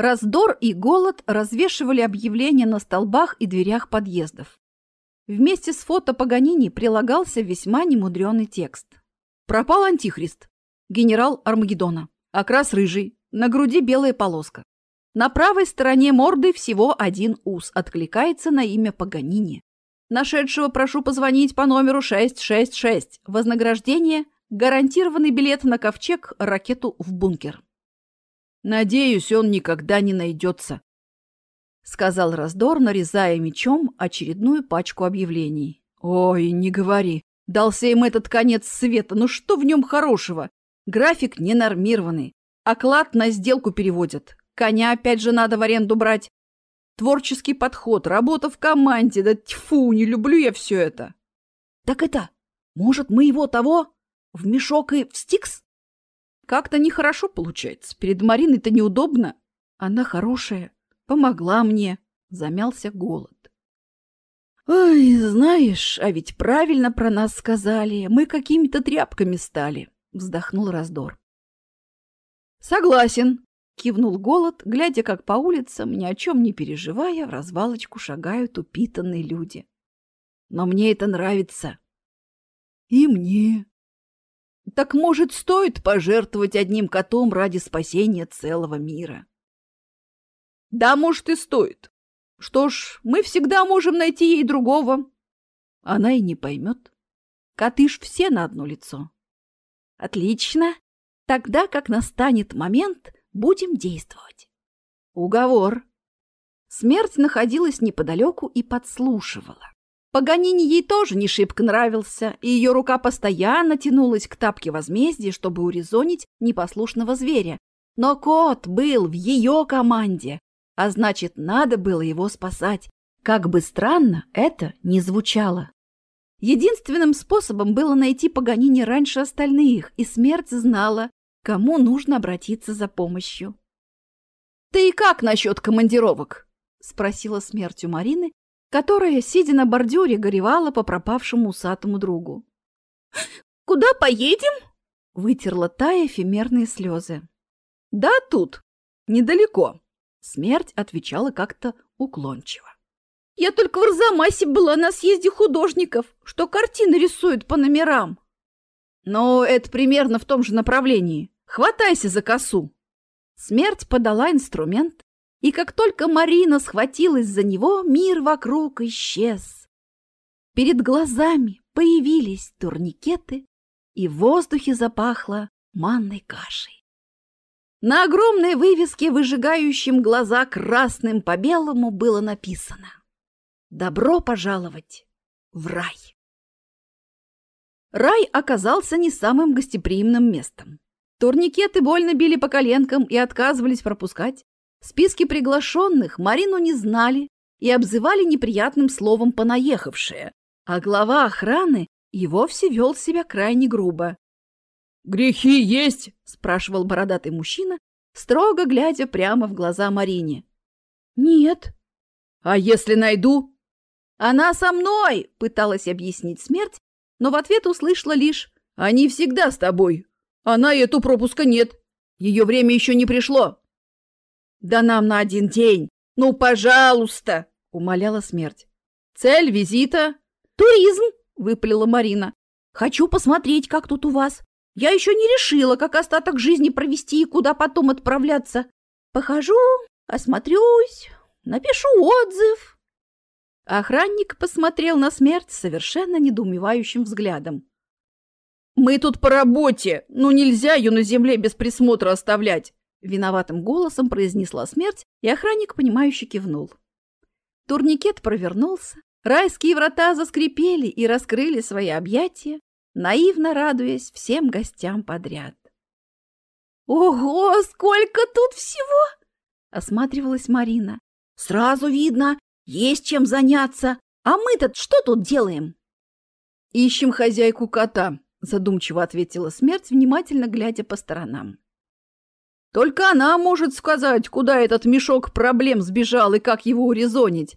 Раздор и голод развешивали объявления на столбах и дверях подъездов. Вместе с фото Паганини прилагался весьма немудренный текст. Пропал антихрист. Генерал Армагеддона. Окрас рыжий. На груди белая полоска. На правой стороне морды всего один ус откликается на имя Паганини. Нашедшего прошу позвонить по номеру 666. Вознаграждение – гарантированный билет на ковчег, ракету в бункер. Надеюсь, он никогда не найдется, — сказал Раздор, нарезая мечом очередную пачку объявлений. Ой, не говори. Дался им этот конец света. Ну что в нем хорошего? График ненормированный. Оклад на сделку переводят. Коня опять же надо в аренду брать. Творческий подход, работа в команде. Да тьфу, не люблю я все это. Так это, может, мы его того в мешок и в стикс? Как-то нехорошо получается. Перед Мариной-то неудобно. Она хорошая, помогла мне. Замялся голод. Ой, знаешь, а ведь правильно про нас сказали. Мы какими-то тряпками стали. Вздохнул раздор. Согласен, кивнул голод, глядя, как по улицам, ни о чем не переживая, в развалочку шагают упитанные люди. Но мне это нравится. И мне, так, может, стоит пожертвовать одним котом ради спасения целого мира? Да, может, и стоит. Что ж, мы всегда можем найти ей другого. Она и не поймет. Коты ж все на одно лицо. Отлично. Тогда, как настанет момент, будем действовать. Уговор. Смерть находилась неподалеку и подслушивала. Паганини ей тоже не шибко нравился, и ее рука постоянно тянулась к тапке возмездия, чтобы урезонить непослушного зверя. Но кот был в ее команде, а значит, надо было его спасать. Как бы странно это ни звучало. Единственным способом было найти Паганини раньше остальных, и смерть знала, кому нужно обратиться за помощью. «Ты и как насчет командировок?» — спросила смерть у Марины, которая, сидя на бордюре, горевала по пропавшему усатому другу. «Куда поедем?» — вытерла та эфемерные слезы. «Да тут, недалеко», — смерть отвечала как-то уклончиво. «Я только в Арзамасе была на съезде художников, что картины рисуют по номерам». «Но это примерно в том же направлении. Хватайся за косу». Смерть подала инструмент, и как только Марина схватилась за него, мир вокруг исчез. Перед глазами появились турникеты, и в воздухе запахло манной кашей. На огромной вывеске, выжигающем глаза красным по белому, было написано «Добро пожаловать в рай». Рай оказался не самым гостеприимным местом. Турникеты больно били по коленкам и отказывались пропускать. Списки приглашенных Марину не знали и обзывали неприятным словом «понаехавшие», а глава охраны и вовсе вел себя крайне грубо. «Грехи есть?» – спрашивал бородатый мужчина, строго глядя прямо в глаза Марине. «Нет». «А если найду?» «Она со мной!» – пыталась объяснить смерть, но в ответ услышала лишь «Они всегда с тобой. Она и эту пропуска нет. Ее время еще не пришло». «Да нам на один день! Ну, пожалуйста!» — умоляла смерть. «Цель визита?» «Туризм!» — выпалила Марина. «Хочу посмотреть, как тут у вас. Я еще не решила, как остаток жизни провести и куда потом отправляться. Похожу, осмотрюсь, напишу отзыв». Охранник посмотрел на смерть совершенно недоумевающим взглядом. «Мы тут по работе, ну нельзя ее на земле без присмотра оставлять. Виноватым голосом произнесла смерть, и охранник, понимающе кивнул. Турникет провернулся, райские врата заскрипели и раскрыли свои объятия, наивно радуясь всем гостям подряд. «Ого, сколько тут всего!» — осматривалась Марина. «Сразу видно, есть чем заняться. А мы-то что тут делаем?» «Ищем хозяйку кота», — задумчиво ответила смерть, внимательно глядя по сторонам. Только она может сказать, куда этот мешок проблем сбежал и как его урезонить.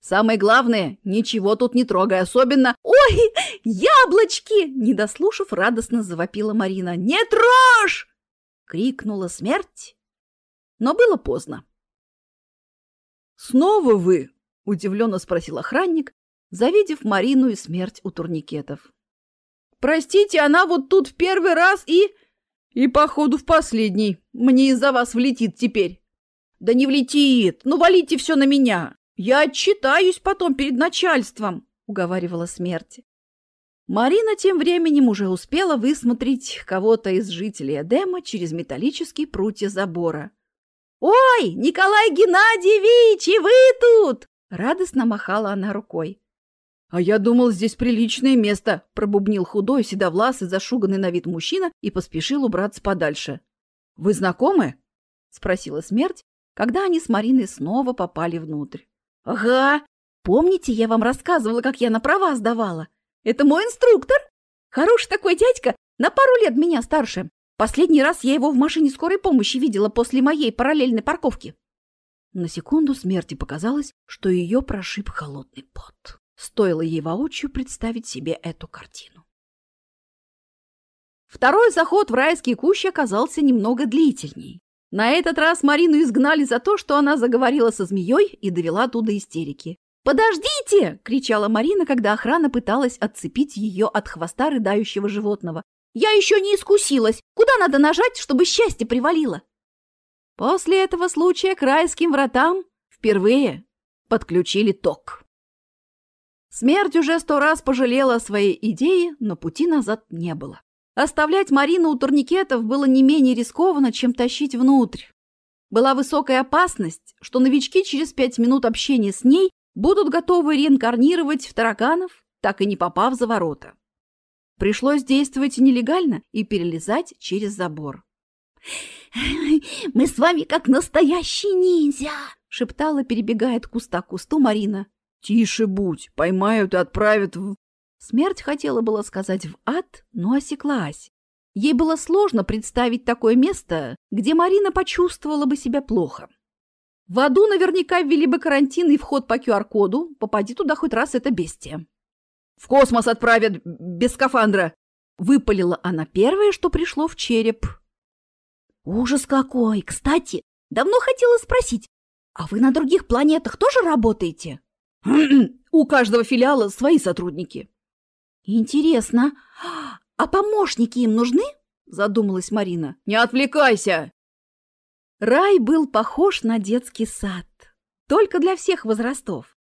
Самое главное, ничего тут не трогай, особенно... «Ой, яблочки!» Не дослушав, радостно завопила Марина. «Не трожь!» — крикнула смерть. Но было поздно. «Снова вы?» – удивленно спросил охранник, завидев Марину и смерть у турникетов. «Простите, она вот тут в первый раз и...» «И, походу, в последний. Мне из-за вас влетит теперь». «Да не влетит! Ну, валите все на меня! Я отчитаюсь потом перед начальством!» – уговаривала смерть. Марина тем временем уже успела высмотреть кого-то из жителей Эдема через металлические прутья забора. «Ой, Николай Геннадьевич, и вы тут!» Радостно махала она рукой. «А я думал, здесь приличное место», – пробубнил худой, седовласый, зашуганный на вид мужчина и поспешил убраться подальше. «Вы знакомы?» – спросила смерть, когда они с Мариной снова попали внутрь. «Ага! Помните, я вам рассказывала, как я на права сдавала? Это мой инструктор. Хороший такой дядька, на пару лет меня старше. Последний раз я его в машине скорой помощи видела после моей параллельной парковки. На секунду смерти показалось, что ее прошиб холодный пот. Стоило ей воочию представить себе эту картину. Второй заход в райский кущ оказался немного длительней. На этот раз Марину изгнали за то, что она заговорила со змеей и довела туда истерики. «Подождите!» – кричала Марина, когда охрана пыталась отцепить ее от хвоста рыдающего животного. «Я еще не искусилась! Куда надо нажать, чтобы счастье привалило?» После этого случая к райским вратам впервые подключили ток. Смерть уже сто раз пожалела о своей идее, но пути назад не было. Оставлять Марину у турникетов было не менее рискованно, чем тащить внутрь. Была высокая опасность, что новички через пять минут общения с ней будут готовы реинкарнировать в тараканов, так и не попав за ворота. Пришлось действовать нелегально и перелезать через забор. «Мы с вами как настоящие ниндзя!» — шептала, перебегая от куста к кусту Марина. «Тише будь, поймают и отправят в...» Смерть хотела было сказать в ад, но осеклась. Ей было сложно представить такое место, где Марина почувствовала бы себя плохо. В аду наверняка ввели бы карантин и вход по QR-коду. Попади туда хоть раз это бестия. «В космос отправят без скафандра!» Выпалила она первое, что пришло в череп. «Ужас какой! Кстати, давно хотела спросить, а вы на других планетах тоже работаете?» «У каждого филиала свои сотрудники». «Интересно, а помощники им нужны?» Задумалась Марина. «Не отвлекайся!» Рай был похож на детский сад, только для всех возрастов.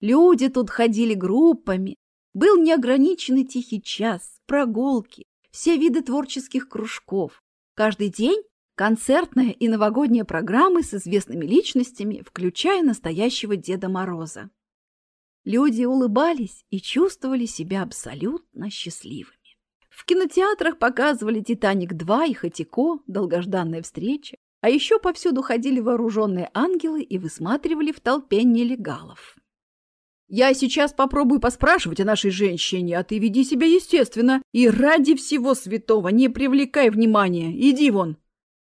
Люди тут ходили группами, был неограниченный тихий час, прогулки, все виды творческих кружков. Каждый день концертная и новогодняя программы с известными личностями, включая настоящего Деда Мороза. Люди улыбались и чувствовали себя абсолютно счастливыми. В кинотеатрах показывали «Титаник 2» и «Хатико», «Долгожданная встреча», а еще повсюду ходили вооруженные ангелы и высматривали в толпе нелегалов. «Я сейчас попробую поспрашивать о нашей женщине, а ты веди себя естественно и ради всего святого не привлекай внимания. Иди вон!»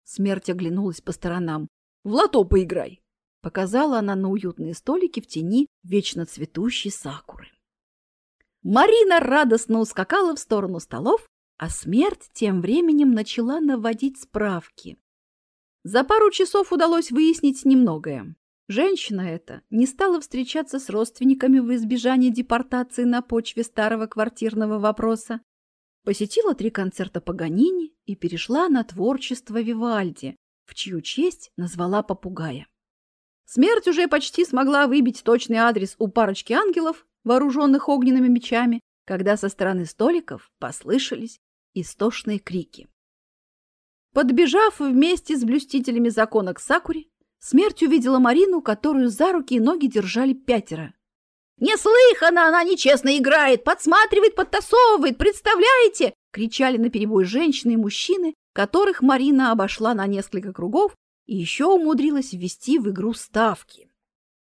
Смерть оглянулась по сторонам. «В лото поиграй!» Показала она на уютные столики в тени вечно цветущей сакуры. Марина радостно ускакала в сторону столов, а смерть тем временем начала наводить справки. За пару часов удалось выяснить немногое. Женщина эта не стала встречаться с родственниками в избежание депортации на почве старого квартирного вопроса, посетила три концерта Паганини и перешла на творчество Вивальди, в чью честь назвала попугая. Смерть уже почти смогла выбить точный адрес у парочки ангелов, вооруженных огненными мечами, когда со стороны столиков послышались истошные крики. Подбежав вместе с блюстителями закона к Сакуре, смерть увидела Марину, которую за руки и ноги держали пятеро. «Неслыханно она нечестно играет, подсматривает, подтасовывает, представляете?» — кричали наперебой женщины и мужчины, которых Марина обошла на несколько кругов и еще умудрилась ввести в игру ставки.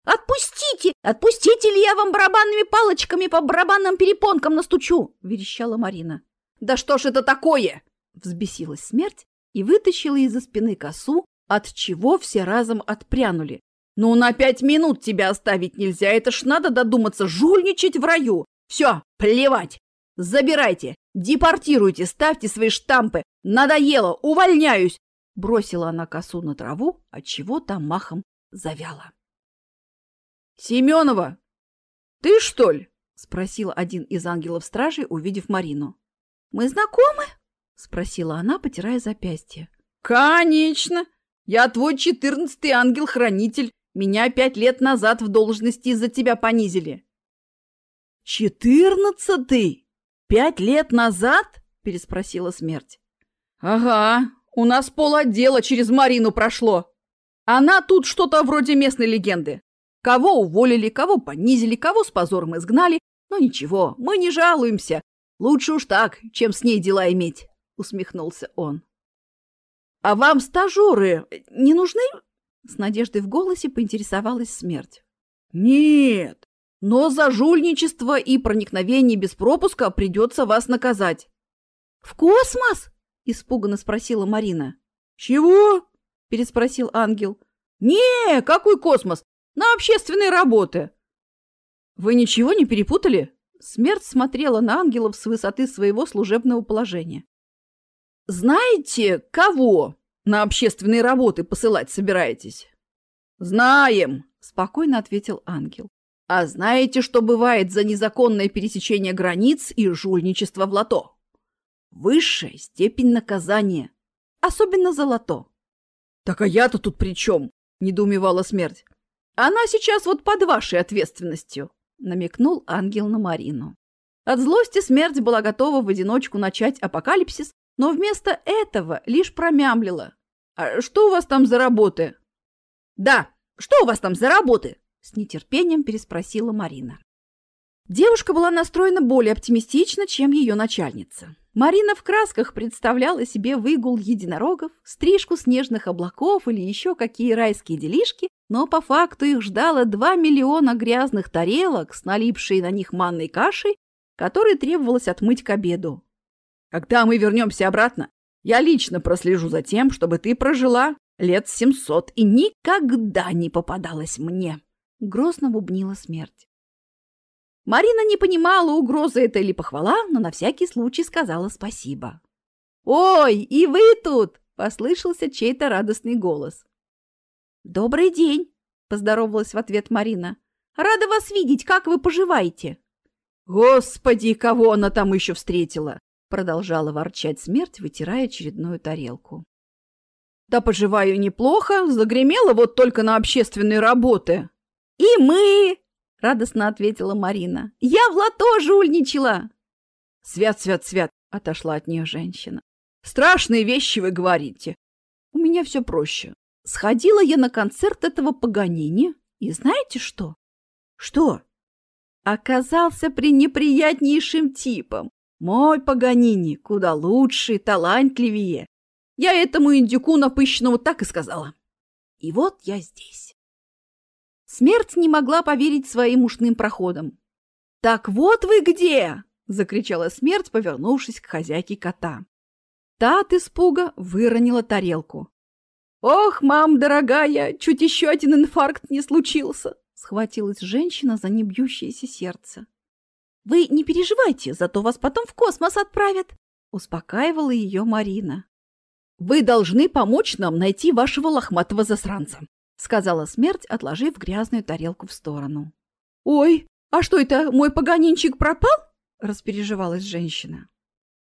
«Отпустите! Отпустите, или я вам барабанными палочками по барабанным перепонкам настучу!» — верещала Марина. «Да что ж это такое?» — взбесилась смерть и вытащила из-за спины косу, от чего все разом отпрянули. «Ну, на пять минут тебя оставить нельзя, это ж надо додуматься жульничать в раю! Все, плевать! Забирайте, депортируйте, ставьте свои штампы! Надоело, увольняюсь! Бросила она косу на траву, отчего там махом завяла. «Семенова, ты что ли?» — спросил один из ангелов-стражей, увидев Марину. «Мы знакомы?» — спросила она, потирая запястье. «Конечно! Я твой четырнадцатый ангел-хранитель. Меня пять лет назад в должности из-за тебя понизили». «Четырнадцатый? Пять лет назад?» — переспросила смерть. «Ага, у нас пол отдела через Марину прошло. Она тут что-то вроде местной легенды. Кого уволили, кого понизили, кого с позором изгнали. Но ничего, мы не жалуемся. Лучше уж так, чем с ней дела иметь», — усмехнулся он. «А вам стажеры не нужны?» С надеждой в голосе поинтересовалась смерть. «Нет, но за жульничество и проникновение без пропуска придется вас наказать». «В космос?» – испуганно спросила Марина. «Чего?» – переспросил ангел. «Не, какой космос? На общественные работы». «Вы ничего не перепутали?» Смерть смотрела на ангелов с высоты своего служебного положения. «Знаете, кого на общественные работы посылать собираетесь?» «Знаем», – спокойно ответил ангел. «А знаете, что бывает за незаконное пересечение границ и жульничество в лото?» Высшая степень наказания, особенно за лото. «Так а я-то тут при чем?» – недоумевала смерть. «Она сейчас вот под вашей ответственностью», – намекнул ангел на Марину. От злости смерть была готова в одиночку начать апокалипсис, но вместо этого лишь промямлила. «А что у вас там за работы?» «Да, что у вас там за работы?» – с нетерпением переспросила Марина. Девушка была настроена более оптимистично, чем ее начальница. Марина в красках представляла себе выгул единорогов, стрижку снежных облаков или еще какие райские делишки, но по факту их ждало 2 миллиона грязных тарелок с налипшей на них манной кашей, которой требовалось отмыть к обеду. «Когда мы вернемся обратно, я лично прослежу за тем, чтобы ты прожила лет 700 и никогда не попадалась мне», — грозно бубнила смерть. Марина не понимала, угроза это или похвала, но на всякий случай сказала спасибо. «Ой, и вы тут!» – послышался чей-то радостный голос. «Добрый день!» – поздоровалась в ответ Марина. «Рада вас видеть, как вы поживаете?» «Господи, кого она там еще встретила!» – продолжала ворчать смерть, вытирая очередную тарелку. «Да поживаю неплохо, загремела вот только на общественные работы». «И мы!» Радостно ответила Марина. Я в лото жульничала. Свят, свят, свят, отошла от нее женщина. Страшные вещи вы говорите. У меня все проще. Сходила я на концерт этого Паганини, и знаете что? Что? Оказался пренеприятнейшим типом. Мой Паганини куда лучше, талантливее. Я этому индюку напыщенному так и сказала. И вот я здесь. Смерть не могла поверить своим ушным проходам. «Так вот вы где!» – закричала смерть, повернувшись к хозяйке кота. Та от испуга выронила тарелку. «Ох, мам, дорогая, чуть еще один инфаркт не случился!» – схватилась женщина за небьющееся сердце. «Вы не переживайте, зато вас потом в космос отправят!» – успокаивала ее Марина. «Вы должны помочь нам найти вашего лохматого засранца!» — сказала смерть, отложив грязную тарелку в сторону. «Ой, а что это, мой погонинчик пропал?» — распереживалась женщина.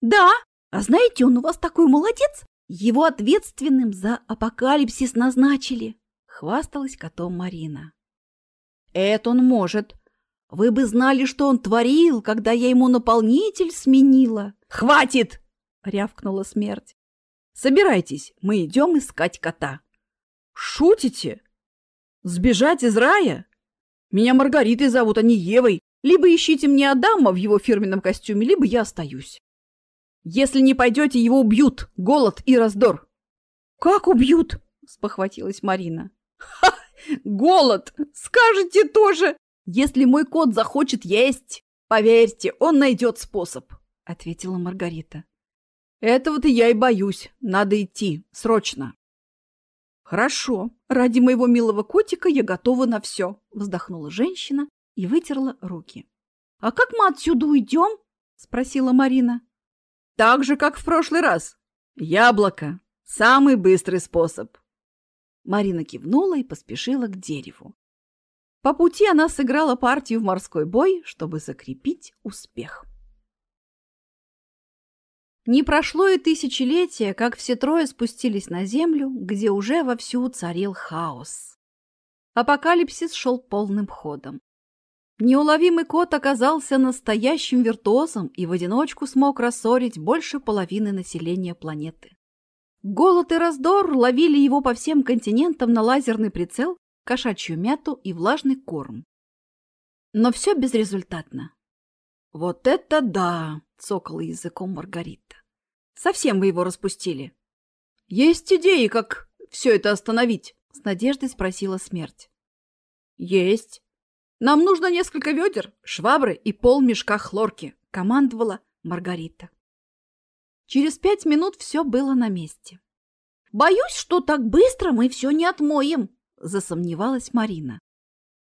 «Да, а знаете, он у вас такой молодец! Его ответственным за апокалипсис назначили!» — хвасталась котом Марина. «Это он может. Вы бы знали, что он творил, когда я ему наполнитель сменила!» «Хватит!» — рявкнула смерть. «Собирайтесь, мы идем искать кота!» Шутите? Сбежать из рая? Меня Маргаритой зовут, а не Евой. Либо ищите мне Адама в его фирменном костюме, либо я остаюсь. Если не пойдете, его убьют. Голод и раздор. Как убьют? Спохватилась Марина. Ха! Голод! Скажете тоже! Если мой кот захочет есть, поверьте, он найдет способ, ответила Маргарита. Этого-то я и боюсь. Надо идти. Срочно. «Хорошо, ради моего милого котика я готова на все», — вздохнула женщина и вытерла руки. «А как мы отсюда уйдем?» — спросила Марина. «Так же, как в прошлый раз. Яблоко. Самый быстрый способ. Марина кивнула и поспешила к дереву. По пути она сыграла партию в морской бой, чтобы закрепить успех. Не прошло и тысячелетия, как все трое спустились на землю, где уже вовсю царил хаос. Апокалипсис шел полным ходом. Неуловимый кот оказался настоящим виртуозом и в одиночку смог рассорить больше половины населения планеты. Голод и раздор ловили его по всем континентам на лазерный прицел, кошачью мяту и влажный корм. Но все безрезультатно. «Вот это да!» — цокала языком Маргарита. «Совсем вы его распустили». «Есть идеи, как все это остановить?» — с надеждой спросила смерть. «Есть. Нам нужно несколько ведер, швабры и пол мешка хлорки», — командовала Маргарита. Через пять минут все было на месте. «Боюсь, что так быстро мы все не отмоем», — засомневалась Марина.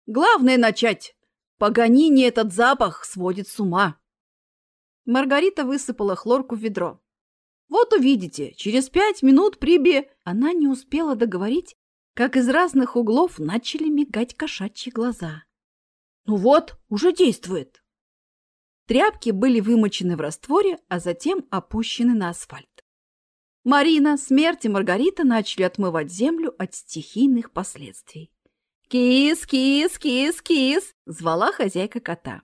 «Главное начать. Паганини этот запах сводит с ума». Маргарита высыпала хлорку в ведро. «Вот увидите, через пять минут прибе...» Она не успела договорить, как из разных углов начали мигать кошачьи глаза. «Ну вот, уже действует!» Тряпки были вымочены в растворе, а затем опущены на асфальт. Марина, Смерть и Маргарита начали отмывать землю от стихийных последствий. «Кис, кис, кис, кис!» – звала хозяйка кота.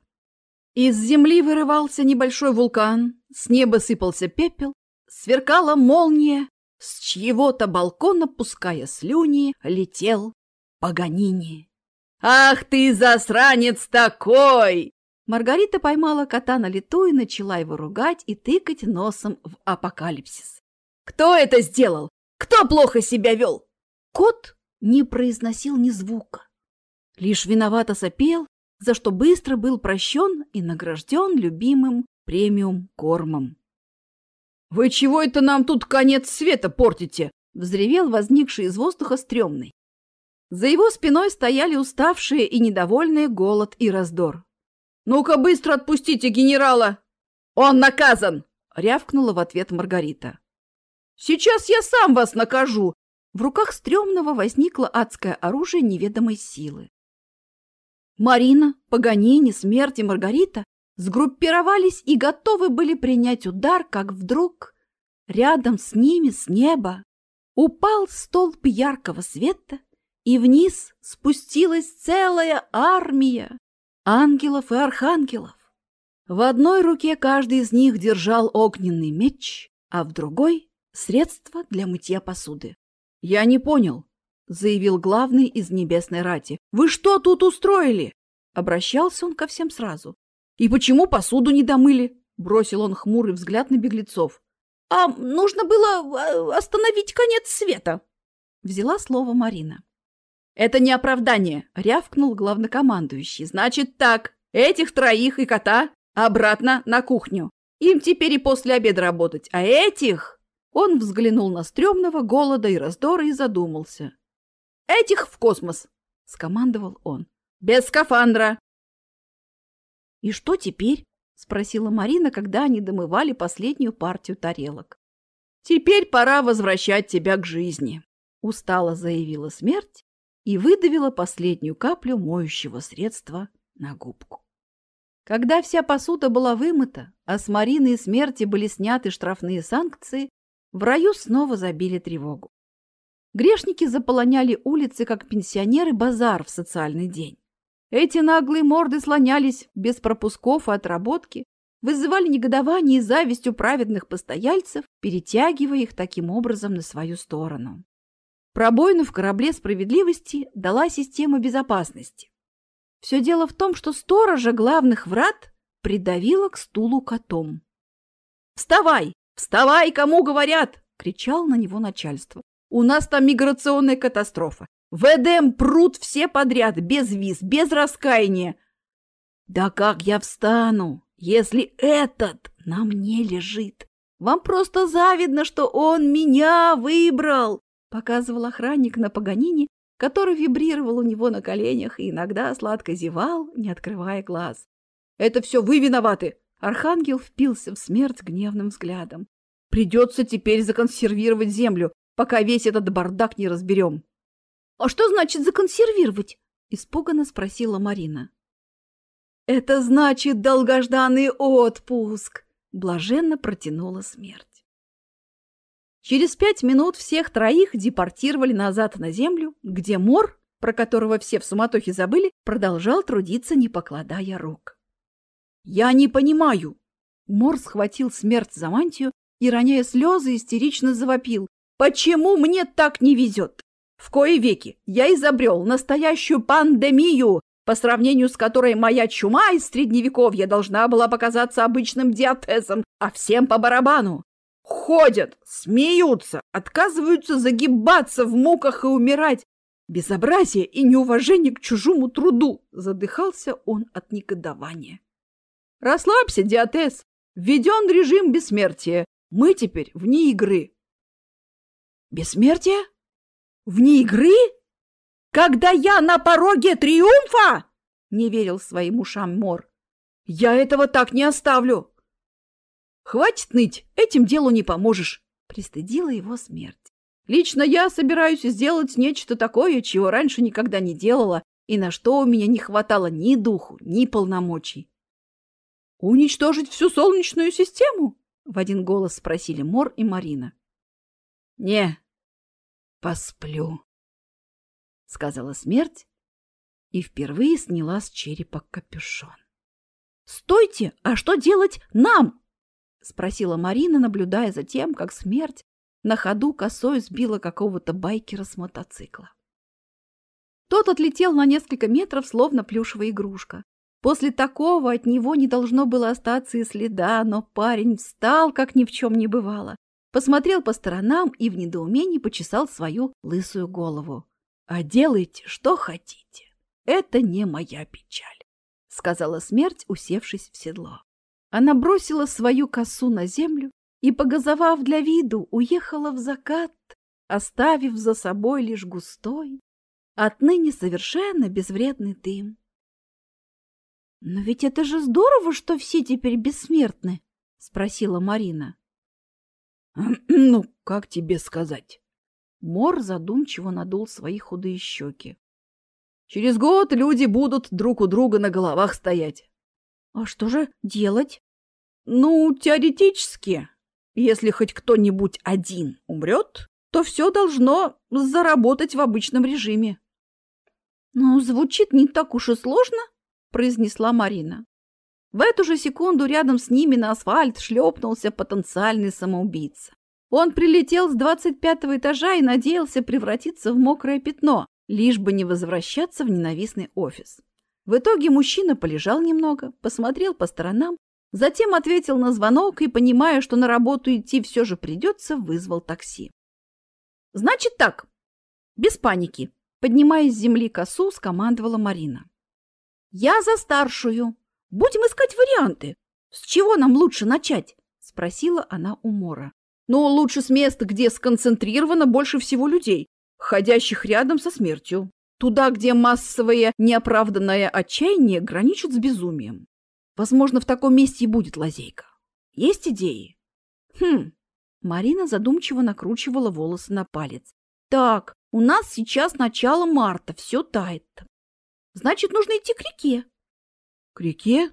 Из земли вырывался небольшой вулкан, с неба сыпался пепел, сверкала молния, с чьего-то балкона, пуская слюни, летел Паганини. «Ах ты, засранец такой!» Маргарита поймала кота на лету и начала его ругать и тыкать носом в апокалипсис. «Кто это сделал? Кто плохо себя вел?» Кот не произносил ни звука. Лишь виновато сопел, за что быстро был прощен и награжден любимым премиум-кормом. «Вы чего это нам тут конец света портите?» — взревел возникший из воздуха стрёмный. За его спиной стояли уставшие и недовольные голод и раздор. «Ну-ка быстро отпустите генерала! Он наказан!» — рявкнула в ответ Маргарита. «Сейчас я сам вас накажу!» В руках стрёмного возникло адское оружие неведомой силы. Марина, Паганини, Смерть и Маргарита сгруппировались и готовы были принять удар, как вдруг рядом с ними с неба упал столб яркого света, и вниз спустилась целая армия ангелов и архангелов. В одной руке каждый из них держал огненный меч, а в другой — средство для мытья посуды. «Я не понял», — заявил главный из небесной рати. «Вы что тут устроили?» Обращался он ко всем сразу. «И почему посуду не домыли?» — бросил он хмурый взгляд на беглецов. «А нужно было а, остановить конец света», — взяла слово Марина. «Это не оправдание», — рявкнул главнокомандующий. «Значит так, этих троих и кота обратно на кухню. Им теперь и после обеда работать, а этих...» Он взглянул на стрёмного голода и раздора и задумался. «Этих в космос!» — скомандовал он. «Без скафандра!» «И что теперь?» — спросила Марина, когда они домывали последнюю партию тарелок. «Теперь пора возвращать тебя к жизни», — устало заявила смерть и выдавила последнюю каплю моющего средства на губку. Когда вся посуда была вымыта, а с Марины и смерти были сняты штрафные санкции, в раю снова забили тревогу. Грешники заполоняли улицы, как пенсионеры-базар в социальный день. Эти наглые морды слонялись без пропусков и отработки, вызывали негодование и зависть у праведных постояльцев, перетягивая их таким образом на свою сторону. Пробоину в корабле справедливости дала система безопасности. Все дело в том, что сторожа главных врат придавила к стулу котом. «Вставай! Вставай, кому говорят!» — кричал на него начальство. «У нас там миграционная катастрофа. В Эдем прут все подряд, без виз, без раскаяния. Да как я встану, если этот на мне лежит? Вам просто завидно, что он меня выбрал показывал охранник на Паганине, который вибрировал у него на коленях и иногда сладко зевал, не открывая глаз. «Это все вы виноваты!» Архангел впился в смерть гневным взглядом. «Придется теперь законсервировать землю. Пока весь этот бардак не разберем. — А что значит законсервировать? — испуганно спросила Марина. — Это значит долгожданный отпуск, — блаженно протянула смерть. Через пять минут всех троих депортировали назад на землю, где Мор, про которого все в суматохе забыли, продолжал трудиться, не покладая рук. «Я не понимаю!» Мор схватил смерть за мантию и, роняя слезы, истерично завопил. «Почему мне так не везет? В кои веки я изобрел настоящую пандемию, по сравнению с которой моя чума из средневековья должна была показаться обычным диатезом, а всем по барабану. Ходят, смеются, отказываются загибаться в муках и умирать. Безобразие и неуважение к чужому труду, задыхался он от негодования. Расслабься, диатез, введен режим бессмертия. Мы теперь вне игры. Бессмертие? Вне игры? Когда я на пороге триумфа? Не верил своим ушам Мор. Я этого так не оставлю. Хватит ныть, этим делу не поможешь. Пристыдила его смерть. Лично я собираюсь сделать нечто такое, чего раньше никогда не делала, и на что у меня не хватало ни духу, ни полномочий. Уничтожить всю Солнечную систему? В один голос спросили Мор и Марина. Не, посплю, сказала смерть и впервые сняла с черепа капюшон. Стойте, а что делать нам? спросила Марина, наблюдая за тем, как смерть на ходу косой сбила какого-то байкера с мотоцикла. Тот отлетел на несколько метров, словно плюшевая игрушка. После такого от него не должно было остаться и следа, но парень встал, как ни в чем не бывало, посмотрел по сторонам и в недоумении почесал свою лысую голову. «А делайте, что хотите. Это не моя печаль», — сказала смерть, усевшись в седло. Она бросила свою косу на землю и, погазовав для виду, уехала в закат, оставив за собой лишь густой, отныне совершенно безвредный дым. «Но ведь это же здорово, что все теперь бессмертны!» — спросила Марина. «Ну, как тебе сказать?» Мор задумчиво надул свои худые щеки. «Через год люди будут друг у друга на головах стоять». «А что же делать?» «Ну, теоретически, если хоть кто-нибудь один умрет, то все должно заработать в обычном режиме». «Ну, звучит не так уж и сложно», произнесла Марина. В эту же секунду рядом с ними на асфальт шлепнулся потенциальный самоубийца. Он прилетел с двадцать пятого этажа и надеялся превратиться в мокрое пятно, лишь бы не возвращаться в ненавистный офис. В итоге мужчина полежал немного, посмотрел по сторонам, затем ответил на звонок и, понимая, что на работу идти все же придется, вызвал такси. «Значит так, без паники», поднимая с земли косу, скомандовала Марина. Я за старшую. Будем искать варианты. С чего нам лучше начать? Спросила она у Мора. Ну, лучше с места, где сконцентрировано больше всего людей, ходящих рядом со смертью. Туда, где массовое неоправданное отчаяние граничит с безумием. Возможно, в таком месте и будет лазейка. Есть идеи? Хм. Марина задумчиво накручивала волосы на палец. Так, у нас сейчас начало марта, все тает. Значит, нужно идти к реке. К реке?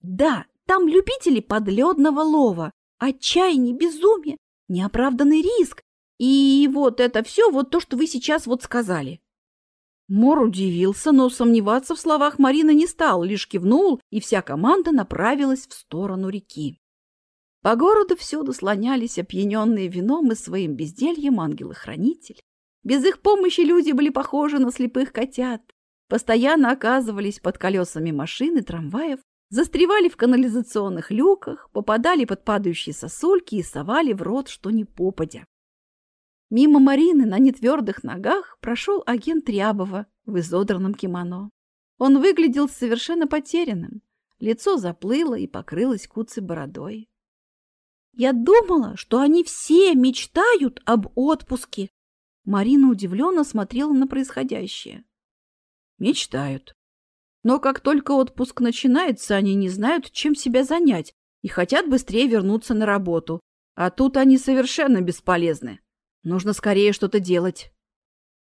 Да, там любители подледного лова, отчаяние, безумие, неоправданный риск. И вот это все вот то, что вы сейчас вот сказали. Мор удивился, но сомневаться в словах Марины не стал, лишь кивнул, и вся команда направилась в сторону реки. По городу всюду слонялись опьяненные вином и своим бездельем ангелы-хранители. Без их помощи люди были похожи на слепых котят постоянно оказывались под колесами машин и трамваев, застревали в канализационных люках, попадали под падающие сосульки и совали в рот что ни попадя. Мимо Марины на нетвердых ногах прошел агент Рябова в изодранном кимоно. Он выглядел совершенно потерянным. Лицо заплыло и покрылось куцей бородой. «Я думала, что они все мечтают об отпуске!» Марина удивленно смотрела на происходящее. Мечтают. Но как только отпуск начинается, они не знают, чем себя занять и хотят быстрее вернуться на работу. А тут они совершенно бесполезны. Нужно скорее что-то делать.